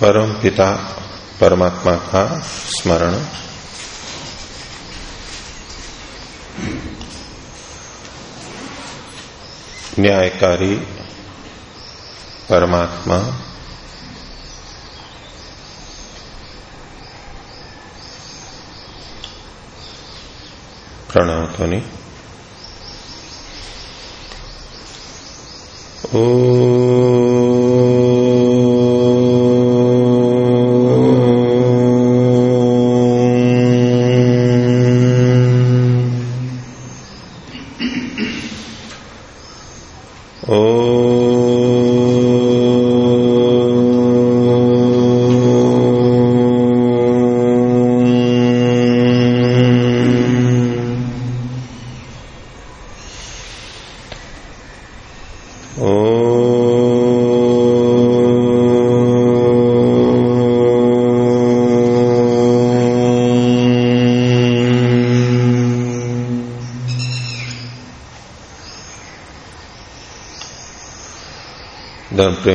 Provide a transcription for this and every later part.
परम पिता परमात्मा का स्मरण। न्यायकारी परमात्मा। प्रणव ओ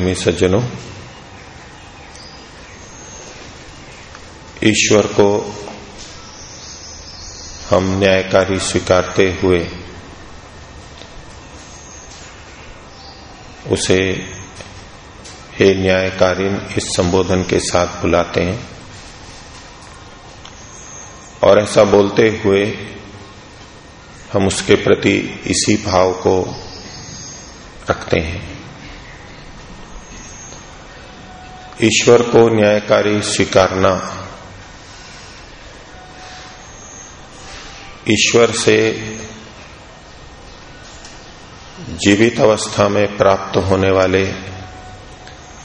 प्रेमी सज्जनों, ईश्वर को हम न्यायकारी स्वीकारते हुए उसे हे न्यायकारीन इस संबोधन के साथ बुलाते हैं और ऐसा बोलते हुए हम उसके प्रति इसी भाव को रखते हैं। ईश्वर को न्यायकारी स्वीकारना। ईश्वर से जीवित अवस्था में प्राप्त होने वाले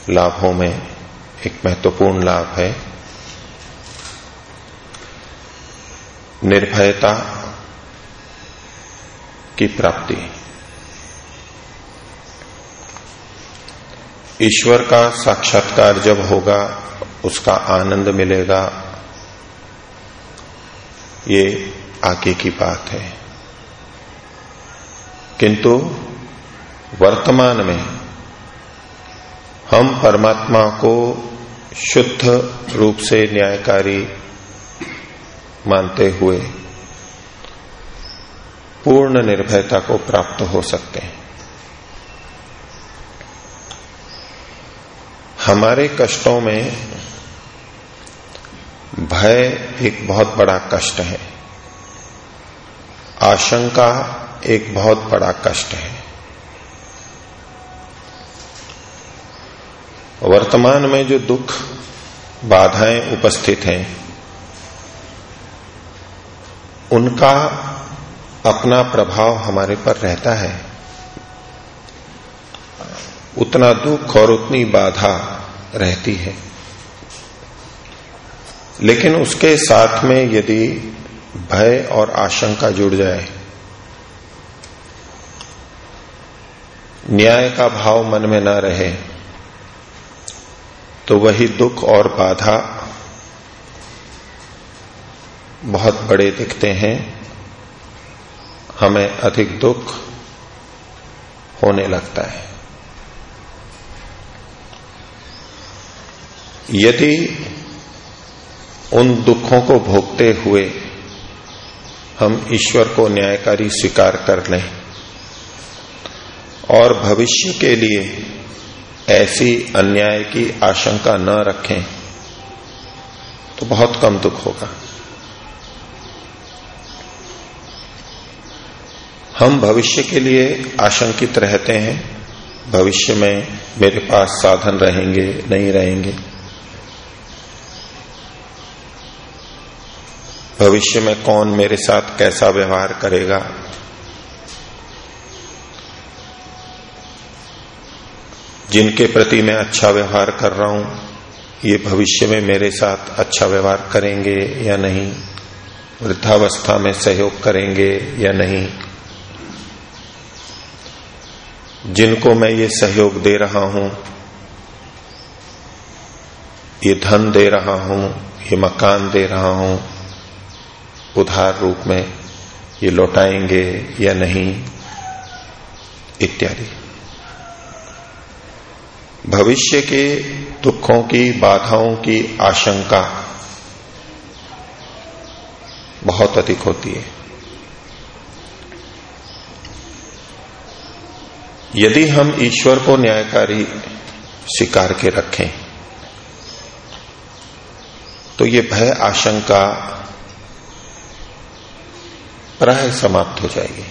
लाभों में एक महत्वपूर्ण लाभ है। निर्भयता की प्राप्ति। ईश्वर का साक्षात्कार जब होगा, उसका आनंद मिलेगा। ये आगे की बात है। किंतु वर्तमान में हम परमात्मा को शुद्ध रूप से न्यायकारी मानते हुए पूर्ण निर्भयता को प्राप्त हो सकते हैं। हमारे कष्टों में भय एक बहुत बड़ा कष्ट है। आशंका एक बहुत बड़ा कष्ट है। वर्तमान में जो दुख, बाधाएँ उपस्थित हैं, उनका अपना प्रभाव हमारे पर रहता है। उतना दुख और उतनी बाधा रहती है। लेकिन उसके साथ में यदि भय और आशंका जुड़ जाए, न्याय का भाव मन में न रहे तो वही दुख और बाधा बहुत बड़े दिखते हैं। हमें अधिक दुख होने लगता है। यदि उन दुखों को भोगते हुए हम ईश्वर को न्यायकारी स्वीकार कर लें और भविष्य के लिए ऐसी अन्याय की आशंका न रखें तो बहुत कम दुख होगा। हम भविष्य के लिए आशंकित रहते हैं, भविष्य में मेरे पास साधन रहेंगे, नहीं रहेंगे। भविष्य में कौन मेरे साथ कैसा व्यवहार करेगा? जिनके प्रति मैं अच्छा व्यवहार कर रहा हूँ, ये भविष्य में मेरे साथ अच्छा व्यवहार करेंगे या नहीं? वृद्धावस्था में सहयोग करेंगे या नहीं? जिनको मैं ये सहयोग दे रहा हूँ, ये धन दे रहा हूँ, ये मकान दे रहा हूँ उधार रूप में ये लौटाएँगे या नहीं, इत्यादि। भविष्य के दुखों की, बाधाओं की आशंका बहुत अधिक होती है। यदि हम ईश्वर को न्यायकारी स्वीकार के रखें तो ये भय आशंका प्राय समाप्त हो जाएगी।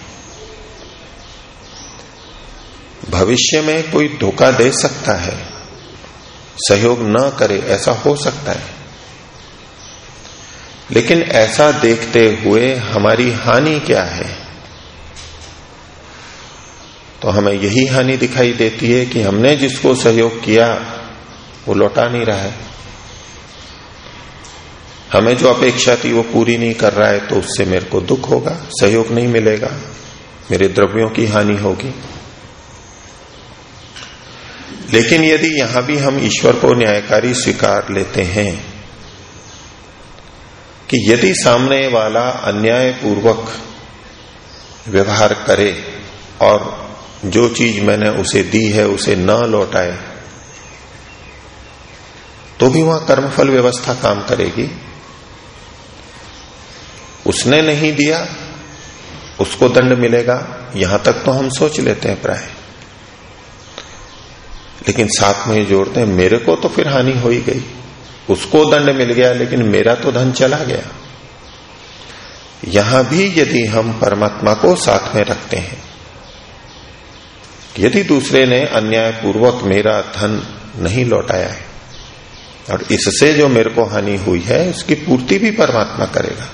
भविष्य में कोई धोखा दे सकता है, सहयोग न करे, ऐसा हो सकता है। लेकिन ऐसा देखते हुए हमारी हानि क्या है? तो हमें यही हानि दिखाई देती है कि हमने जिसको सहयोग किया, वो लौटा नहीं रहा है। हमें जो अपेक्षा थी वो पूरी नहीं कर रहा है तो उससे मेरे को दुख होगा, सहयोग नहीं मिलेगा, मेरे द्रव्यों की हानि होगी। लेकिन यदि यहाँ भी हम ईश्वर को न्यायकारी स्वीकार लेते हैं, कि यदि सामने वाला अन्याय पूर्वक व्यवहार करे और जो चीज़ मैंने उसे दी है, उसे न लौटाए तो भी वहाँ कर्मफल व्यवस्था काम करेगी। उसने नहीं दिया, उसको दंड मिलेगा। यहाँ तक तो हम सोच लेते हैं प्राय। लेकिन साथ में जोड़ते हैं मेरे को तो फिर हानि हो ही गई। उसको दंड मिल गया, लेकिन मेरा तो धन चला गया। यहाँ भी यदि हम परमात्मा को साथ में रखते हैं, यदि दूसरे ने अन्याय पूर्वक मेरा धन नहीं लौटाया है, और इससे जो मेरे को हानि हुई है, उसकी पूर्ति भी परमात्मा करेगा।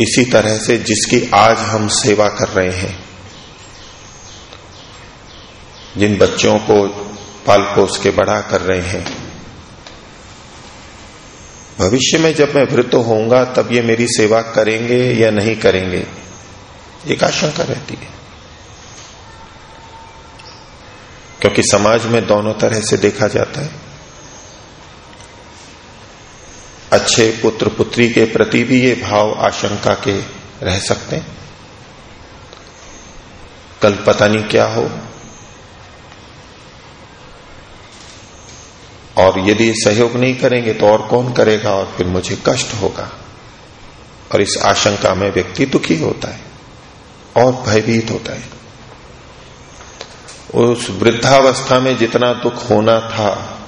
इसी तरह से जिसकी आज हम सेवा कर रहे हैं। जिन बच्चों को पाल पोस के बड़ा कर रहे हैं। भविष्य में जब मैं वृद्ध होऊँगा, तब ये मेरी सेवा करेंगे या नहीं करेंगे, एक आशंका रहती है। क्योंकि समाज में दोनों तरह से देखा जाता है। अच्छे पुत्र पुत्री के प्रति भी ये भाव आशंका के रह सकते हैं। कल पता नहीं क्या हो। और यदि सहयोग नहीं करेंगे तो और कौन करेगा और फिर मुझे कष्ट होगा। और इस आशंका में व्यक्ति दुखी होता है और भयभीत होता है। उस वृद्धावस्था में जितना दुख होना था,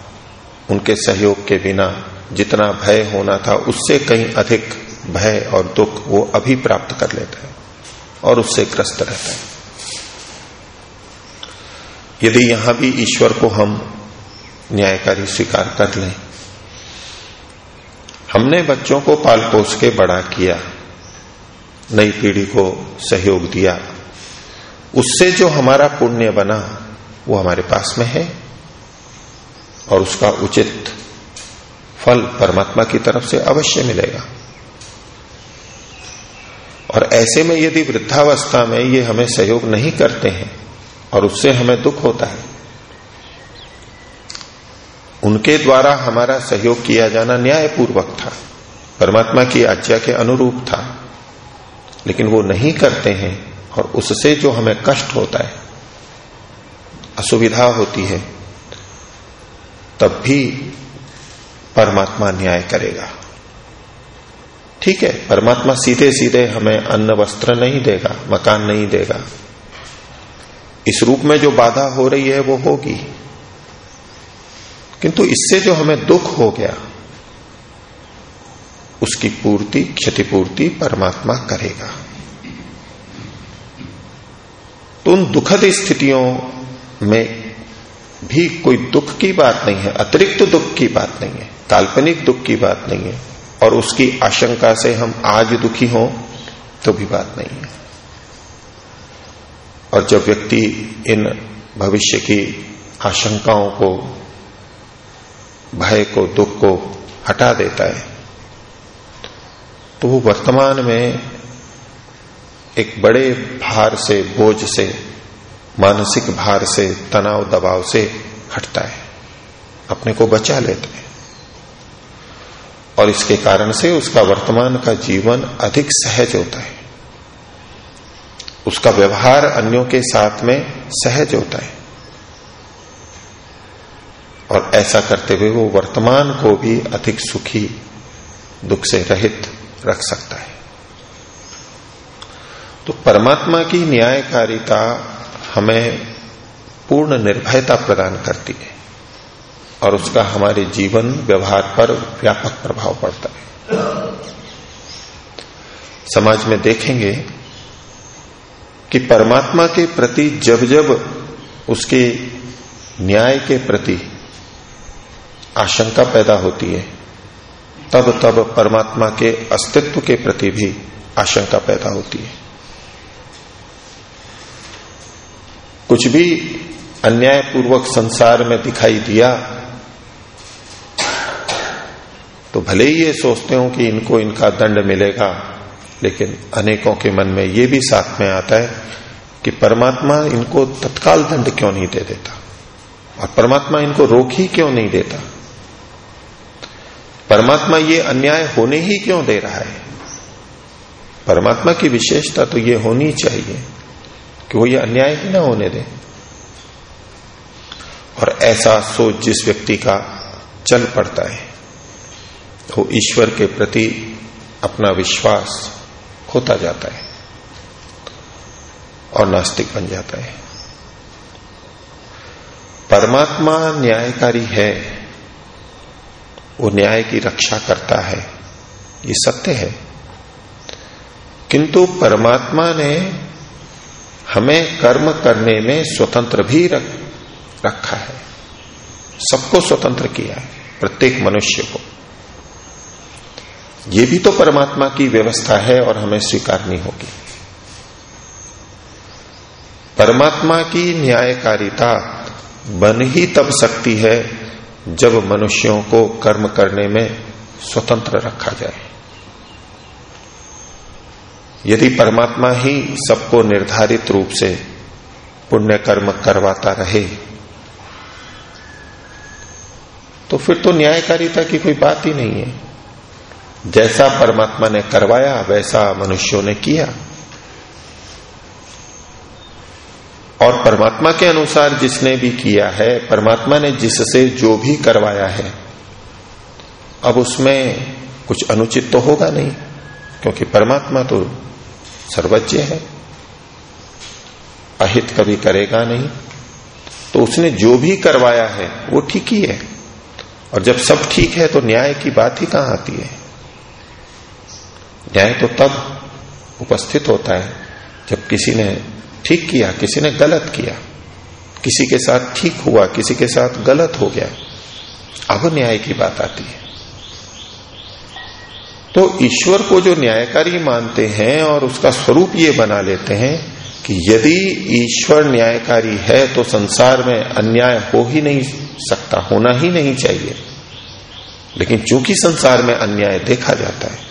उनके सहयोग के बिना जितना भय होना था, उससे कहीं अधिक भय और दुख वो अभी प्राप्त कर लेता है और उससे ग्रस्त रहता है। यदि यहाँ भी ईश्वर को हम न्यायकारी स्वीकार कर लें, हमने बच्चों को पाल पोस के बड़ा किया, नई पीढ़ी को सहयोग दिया, उससे जो हमारा पुण्य बना, वो हमारे पास में है और उसका उचित फल परमात्मा की तरफ़ से अवश्य मिलेगा। और ऐसे में यदि वृद्धावस्था में ये हमें सहयोग नहीं करते हैं, और उससे हमें दुख होता है, उनके द्वारा हमारा सहयोग किया जाना न्यायपूर्वक था, परमात्मा की आज्ञा के अनुरूप था, लेकिन वो नहीं करते हैं, और उससे जो हमें कष्ट होता है, असुविधा होती है, तब भी परमात्मा न्याय करेगा। ठीक है, परमात्मा सीधे सीधे हमें अन्न, वस्त्र नहीं देगा, मकान नहीं देगा। इस रूप में जो बाधा हो रही है, वो होगी। किंतु इससे जो हमें दुख हो गया, उसकी पूर्ति, क्षतिपूर्ति परमात्मा करेगा। तो उन दुखद स्थितियों में भी कोई दुख की बात नहीं है, अतिरिक्त दुख की बात नहीं है, काल्पनिक दुख की बात नहीं है, और उसकी आशंका से हम आज दुखी हों तो भी बात नहीं है। और जब व्यक्ति इन भविष्य की आशंकाओं को, भय को, दुख को हटा देता है तो वो वर्तमान में एक बड़े भार से, बोझ से मानसिक भार से, तनाव, दबाव से हटता है। अपने को बचा लेते हैं। और इसके कारण से उसका वर्तमान का जीवन अधिक सहज होता है। उसका व्यवहार अन्यों के साथ में सहज होता है। और ऐसा करते हुए वो वर्तमान को भी अधिक सुखी, दुख से रहित रख सकता है। तो परमात्मा की न्यायकारिता हमें पूर्ण निर्भयता प्रदान करती है और उसका हमारे जीवन व्यवहार पर व्यापक प्रभाव पड़ता है। समाज में देखेंगे कि परमात्मा के प्रति जब जब उसके न्याय के प्रति आशंका पैदा होती है, तब तब परमात्मा के अस्तित्व के प्रति भी आशंका पैदा होती है। कुछ भी अन्यायपूर्वक संसार में दिखाई दिया तो भले ही ये सोचते हो कि इनको इनका दंड मिलेगा, लेकिन अनेकों के मन में ये भी साथ में आता है कि परमात्मा इनको तत्काल दंड क्यों नहीं दे देता? और परमात्मा इनको रोक ही क्यों नहीं देता? परमात्मा ये अन्याय होने ही क्यों दे रहा है? परमात्मा की विशेषता तो ये होनी चाहिए। कि वो ये अन्याय ही ना होने दे। और ऐसा सोच जिस व्यक्ति का चल पड़ता है, वो ईश्वर के प्रति अपना विश्वास खोता जाता है और नास्तिक बन जाता है। परमात्मा न्यायकारी है, वो न्याय की रक्षा करता है, ये सत्य है। किंतु परमात्मा ने हमें कर्म करने में स्वतंत्र भी रख, रखा है। सबको स्वतंत्र किया है प्रत्येक मनुष्य को। ये भी तो परमात्मा की व्यवस्था है और हमें स्वीकारनी होगी। परमात्मा की न्यायकारिता बन ही तब सकती है जब मनुष्यों को कर्म करने में स्वतंत्र रखा जाए। यदि परमात्मा ही सबको निर्धारित रूप से पुण्य कर्म करवाता रहे तो फिर तो न्यायकारिता की कोई बात ही नहीं है। जैसा परमात्मा ने करवाया, वैसा मनुष्यों ने किया। और परमात्मा के अनुसार जिसने भी किया है, परमात्मा ने जिससे जो भी करवाया है, अब उसमें कुछ अनुचित तो होगा नहीं, क्योंकि परमात्मा तो सर्वज्ञ है। अहित कभी करेगा नहीं। तो उसने जो भी करवाया है, वो ठीक ही है। और जब सब ठीक है तो न्याय की बात ही कहाँ आती है? न्याय तो तब उपस्थित होता है, जब किसी ने ठीक किया, किसी ने गलत किया। किसी के साथ ठीक हुआ, किसी के साथ गलत हो गया। अब न्याय की बात आती है। तो ईश्वर को जो न्यायकारी मानते हैं और उसका स्वरूप ये बना लेते हैं कि यदि ईश्वर न्यायकारी है तो संसार में अन्याय हो ही नहीं सकता, होना ही नहीं चाहिए। लेकिन चूँकि संसार में अन्याय देखा जाता है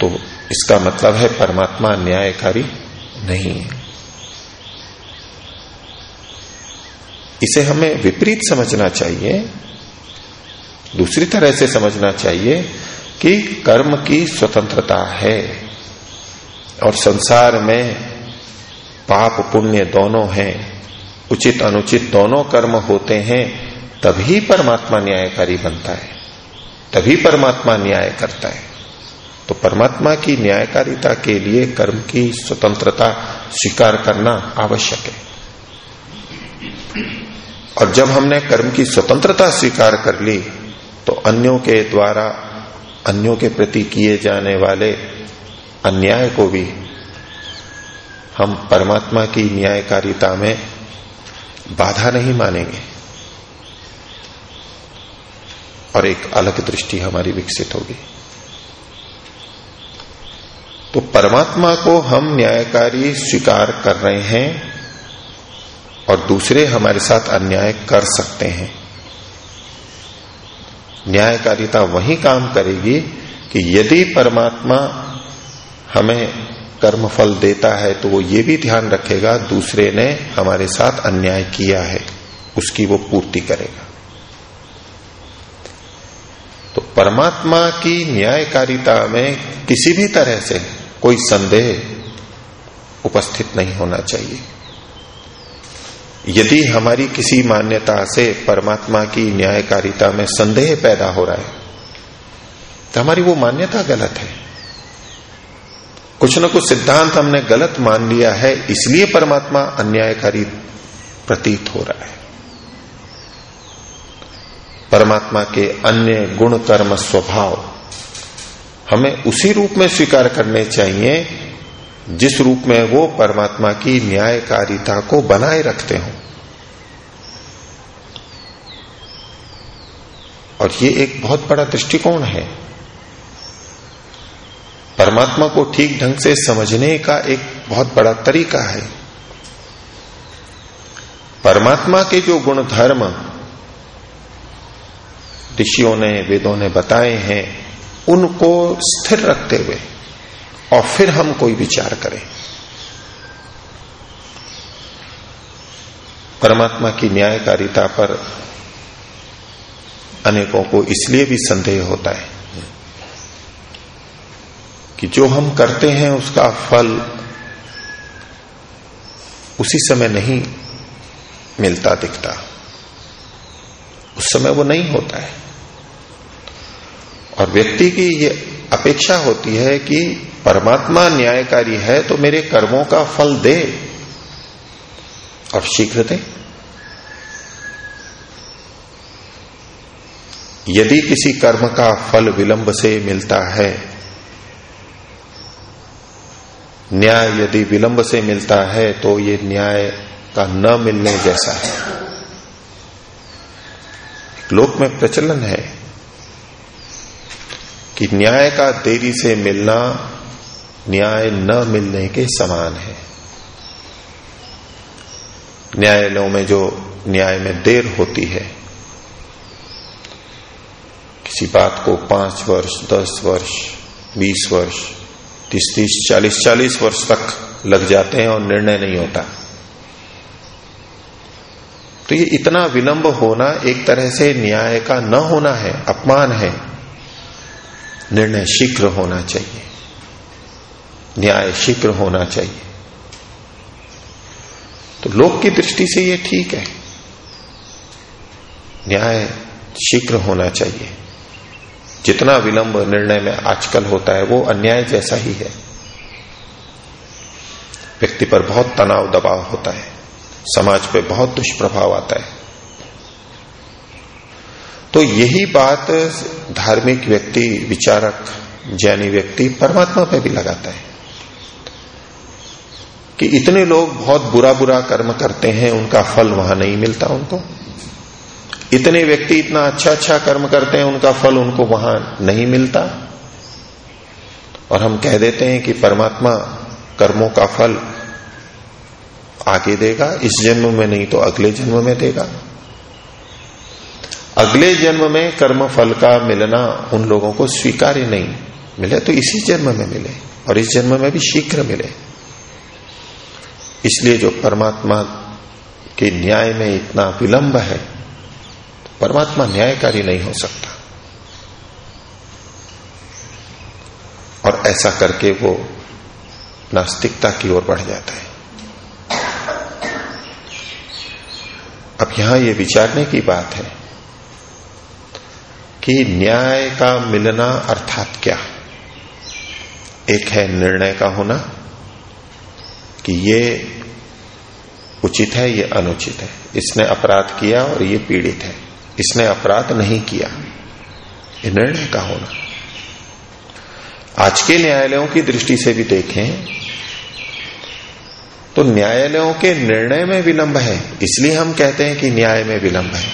तो इसका मतलब है परमात्मा न्यायकारी नहीं है। इसे हमें विपरीत समझना चाहिए दूसरी तरह से समझना चाहिए कि कर्म की स्वतंत्रता है और संसार में पाप पुण्य दोनों हैं, उचित अनुचित दोनों कर्म होते हैं, तभी परमात्मा न्यायकारी बनता है, तभी परमात्मा न्याय करता है। तो परमात्मा की न्यायकारिता के लिए कर्म की स्वतंत्रता स्वीकार करना आवश्यक है। और जब हमने कर्म की स्वतंत्रता स्वीकार कर ली तो अन्यों के द्वारा, अन्यों के प्रति किए जाने वाले अन्याय को भी हम परमात्मा की न्यायकारिता में बाधा नहीं मानेंगे। और एक अलग दृष्टि हमारी विकसित होगी। तो परमात्मा को हम न्यायकारी स्वीकार कर रहे हैं और दूसरे हमारे साथ अन्याय कर सकते हैं। न्यायकारिता वही काम करेगी कि यदि परमात्मा हमें कर्म फल देता है तो वो ये भी ध्यान रखेगा, दूसरे ने हमारे साथ अन्याय किया है, उसकी वो पूर्ति करेगा। तो परमात्मा की न्यायकारिता में किसी भी तरह से कोई संदेह उपस्थित नहीं होना चाहिए। यदि हमारी किसी मान्यता से परमात्मा की न्यायकारिता में संदेह पैदा हो रहा है तो हमारी वो मान्यता गलत है। कुछ न कुछ सिद्धांत हमने गलत मान लिया है, इसलिए परमात्मा अन्यायकारी प्रतीत हो रहा है। परमात्मा के अन्य गुण कर्म स्वभाव हमें उसी रूप में स्वीकार करने चाहिए जिस रूप में वो परमात्मा की न्यायकारिता को बनाए रखते हो। और ये एक बहुत बड़ा दृष्टिकोण है। परमात्मा को ठीक ढंग से समझने का एक बहुत बड़ा तरीका है। परमात्मा के जो गुण धर्म ऋषियों ने, वेदों ने बताए हैं, उनको स्थिर रखते हुए और फिर हम कोई विचार करें। परमात्मा की न्यायकारिता पर अनेकों को इसलिए भी संदेह होता है कि जो हम करते हैं, उसका फल उसी समय नहीं मिलता, दिखता। उस समय वो नहीं होता है। और व्यक्ति की ये अपेक्षा होती है कि परमात्मा न्यायकारी है तो मेरे कर्मों का फल दे। और शीघ्र दे यदि किसी कर्म का फल विलंब से मिलता है, न्याय यदि विलंब से मिलता है तो ये न्याय का न मिलने जैसा है। लोक में प्रचलन है कि न्याय का देरी से मिलना न्याय न मिलने के समान है। न्यायालयों में जो न्याय में देर होती है, किसी बात को पाँच वर्ष, दस वर्ष, बीस वर्ष, तीस तीस, चालीस चालीस वर्ष तक लग जाते हैं और निर्णय नहीं होता। तो ये इतना विलंब होना एक तरह से न्याय का न होना है, अपमान है। निर्णय शीघ्र होना चाहिए। न्याय शीघ्र होना चाहिए। तो लोक की दृष्टि से ये ठीक है। न्याय शीघ्र होना चाहिए। जितना विलंब निर्णय में आजकल होता है, वो अन्याय जैसा ही है। व्यक्ति पर बहुत तनाव, दबाव होता है। समाज पे बहुत दुष्प्रभाव आता है। तो यही बात धार्मिक व्यक्ति, विचारक, ज्ञानी व्यक्ति परमात्मा पे भी लगाता है। कि इतने लोग बहुत बुरा बुरा कर्म करते हैं, उनका फल वहाँ नहीं मिलता उनको। इतने व्यक्ति इतना अच्छा अच्छा कर्म करते हैं, उनका फल उनको वहाँ नहीं मिलता। और हम कह देते हैं कि परमात्मा कर्मों का फल आगे देगा, इस जन्म में नहीं तो अगले जन्म में देगा। अगले जन्म में कर्म फल का मिलना उन लोगों को स्वीकार्य नहीं मिले तो इसी जन्म में मिले, और इस जन्म में भी शीघ्र मिले। इसलिए जो परमात्मा के न्याय में इतना विलंब है, परमात्मा न्यायकारी नहीं हो सकता। और ऐसा करके वो नास्तिकता की ओर बढ़ जाता है। अब यहाँ ये विचारने की बात है कि न्याय का मिलना अर्थात क्या? एक है निर्णय का होना कि ये उचित है ये अनुचित है? इसने अपराध किया और ये पीड़ित है। इसने अपराध नहीं किया। ये निर्णय का होना। आज के न्यायालयों की दृष्टि से भी देखें तो न्यायालयों के निर्णय में विलंब है। इसलिए हम कहते हैं कि न्याय में विलंब है।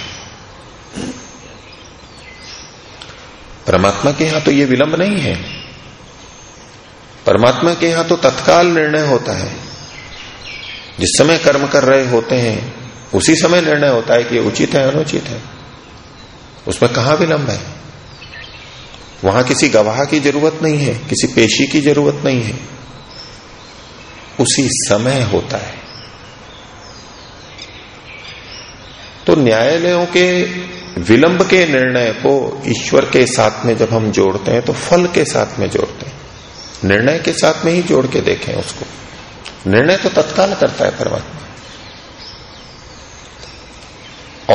परमात्मा के यहाँ तो ये विलंब नहीं है। परमात्मा के यहाँ तो तत्काल निर्णय होता है। जिस समय कर्म कर रहे होते हैं, उसी समय निर्णय होता है कि उचित है, अनुचित है। उसमें कहाँ विलंब है? वहाँ किसी गवाह की ज़रूरत नहीं है, किसी पेशी की ज़रूरत नहीं है। उसी समय होता है। तो न्यायालयों के विलंब के निर्णय को ईश्वर के साथ में जब हम जोड़ते हैं तो फल के साथ में जोड़ते हैं। निर्णय के साथ में ही जोड़ के देखें उसको। निर्णय तो तत्काल करता है परमात्मा।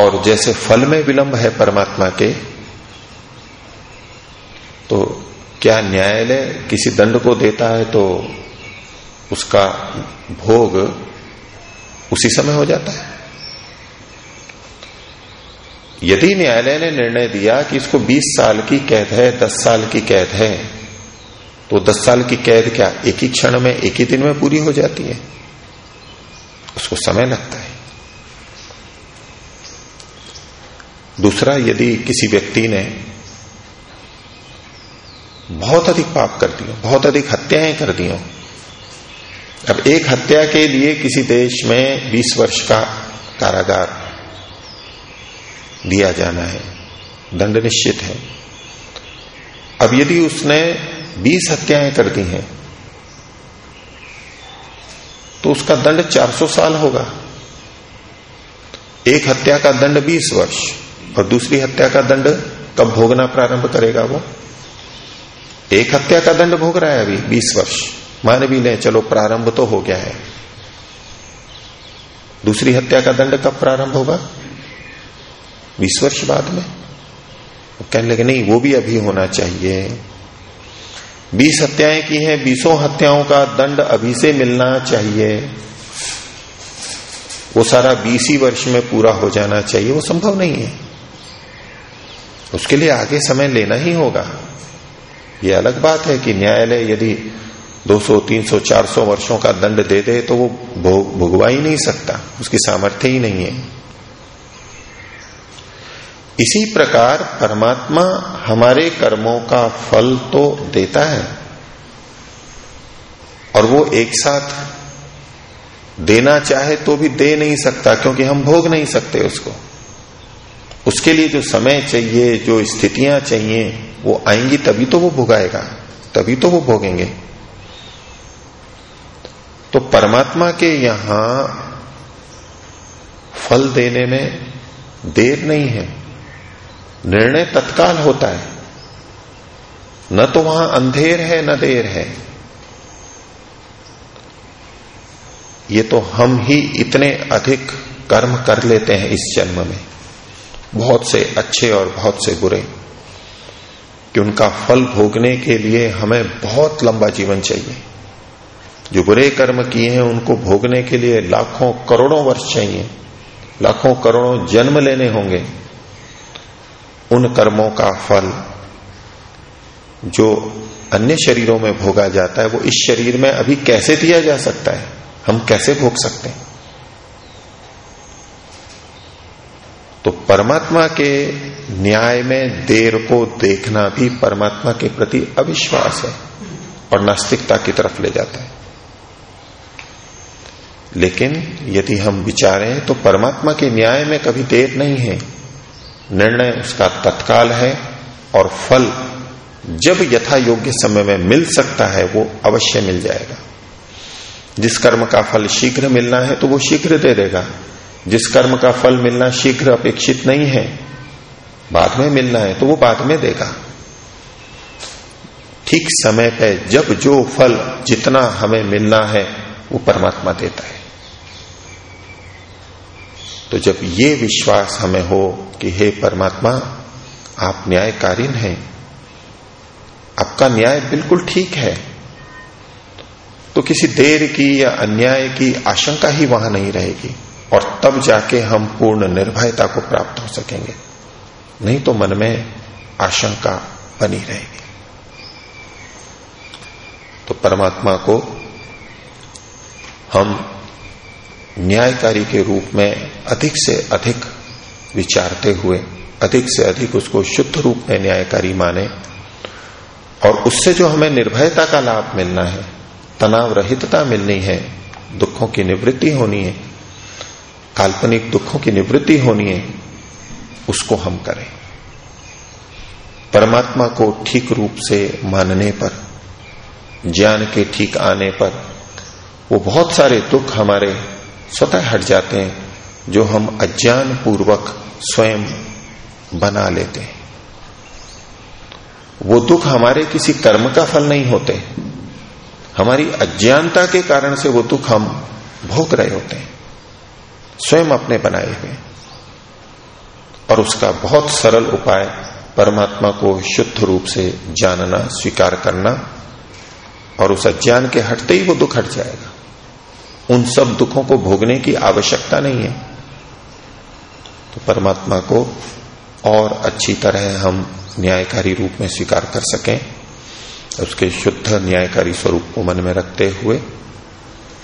और जैसे फल में विलंब है परमात्मा के तो क्या न्यायालय किसी दंड को देता है तो उसका भोग उसी समय हो जाता है? यदि न्यायालय ने निर्णय दिया कि इसको 20 साल की कैद है 10 साल की कैद है तो 10 साल की कैद क्या एक ही क्षण में, एक ही दिन में पूरी हो जाती है? उसको समय लगता है। दूसरा, यदि किसी व्यक्ति ने बहुत अधिक पाप कर दिया, बहुत अधिक हत्याएँ कर दी अब एक हत्या के लिए किसी देश में 20 वर्ष का कारागार दिया जाना है, दंड निश्चित है। अब यदि उसने 20 हत्याएँ कर दी हैं तो उसका दंड 400 साल होगा। एक हत्या का दंड 20 वर्ष, और दूसरी हत्या का दंड कब भोगना प्रारंभ करेगा वो? एक हत्या का दंड भोग रहा है अभी 20 वर्ष। मान भी लें चलो प्रारंभ तो हो गया है। दूसरी हत्या का दंड कब प्रारंभ होगा? बीस वर्ष बाद में? कहने लगे, नहीं, वो भी अभी होना चाहिए। बीस हत्याएँ की हैं बीसों हत्याओं का दंड अभी से मिलना चाहिए। वो सारा बीस ही वर्ष में पूरा हो जाना चाहिए वो संभव नहीं है। उसके लिए आगे समय लेना ही होगा। ये अलग बात है कि न्यायालय यदि 200, 300, 400 वर्षों का दंड दे दे तो वो भुगवा ही नहीं सकता। उसकी सामर्थ्य ही नहीं है। इसी प्रकार परमात्मा हमारे कर्मों का फल तो देता है और वो एक साथ देना चाहे तो भी दे नहीं सकता, क्योंकि हम भोग नहीं सकते उसको। उसके लिए जो समय चाहिए, जो स्थितियाँ चाहिए, वो आएँगी, तभी तो वो भुगाएगा, तभी तो वो भोगेंगे। तो परमात्मा के यहाँ फल देने में देर नहीं है। निर्णय तत्काल होता है। न तो वहाँ अंधेर है, न देर है। ये तो हम ही इतने अधिक कर्म कर लेते हैं इस जन्म में। बहुत से अच्छे और बहुत से बुरे। कि उनका फल भोगने के लिए हमें बहुत लंबा जीवन चाहिए। जो बुरे कर्म किए हैं, उनको भोगने के लिए लाखों करोड़ों वर्ष चाहिए। लाखों करोड़ों जन्म लेने होंगे। उन कर्मों का फल जो अन्य शरीरों में भोगा जाता है, वो इस शरीर में अभी कैसे दिया जा सकता है? हम कैसे भोग सकते हैं? तो परमात्मा के न्याय में देर को देखना भी परमात्मा के प्रति अविश्वास है और नास्तिकता की तरफ़ ले जाता है। लेकिन यदि हम विचारें तो परमात्मा के न्याय में कभी देर नहीं है। निर्णय उसका तत्काल है और फल जब यथा योग्य समय में मिल सकता है, वो अवश्य मिल जाएगा। जिस कर्म का फल शीघ्र मिलना है तो वो शीघ्र दे देगा। जिस कर्म का फल मिलना शीघ्र अपेक्षित नहीं है, बाद में मिलना है तो वो बाद में देगा। ठीक समय पे जब जो फल जितना हमें मिलना है, वो परमात्मा देता है। तो जब ये विश्वास हमें हो कि हे परमात्मा, आप न्यायकारीन हैं, आपका न्याय बिल्कुल ठीक है तो किसी देर की या अन्याय की आशंका ही वहाँ नहीं रहेगी, और तब जाके हम पूर्ण निर्भयता को प्राप्त हो सकेंगे। नहीं तो मन में आशंका बनी रहेगी। तो परमात्मा को हम न्यायकारी के रूप में अधिक से अधिक विचारते हुए, अधिक से अधिक उसको शुद्ध रूप में न्यायकारी माने। और उससे जो हमें निर्भयता का लाभ मिलना है, तनाव रहितता मिलनी है, दुखों की निवृत्ति होनी है, काल्पनिक दुखों की निवृत्ति होनी है, उसको हम करें। परमात्मा को ठीक रूप से मानने पर, ज्ञान के ठीक आने पर, वो बहुत सारे दुख हमारे स्वतः हट जाते हैं, जो हम अज्ञान पूर्वक स्वयं बना लेते हैं। वो दुख हमारे किसी कर्म का फल नहीं होते। हमारी अज्ञानता के कारण से वो दुख हम भोग रहे होते हैं। स्वयं अपने बनाए हुए। और उसका बहुत सरल उपाय, परमात्मा को शुद्ध रूप से जानना, स्वीकार करना, और उस अज्ञान के हटते ही वो दुख हट जाएगा। उन सब दुखों को भोगने की आवश्यकता नहीं है। तो परमात्मा को और अच्छी तरह हम न्यायकारी रूप में स्वीकार कर सकें, उसके शुद्ध न्यायकारी स्वरूप को मन में रखते हुए।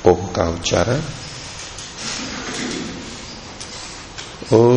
ओम का उच्चारण। ओ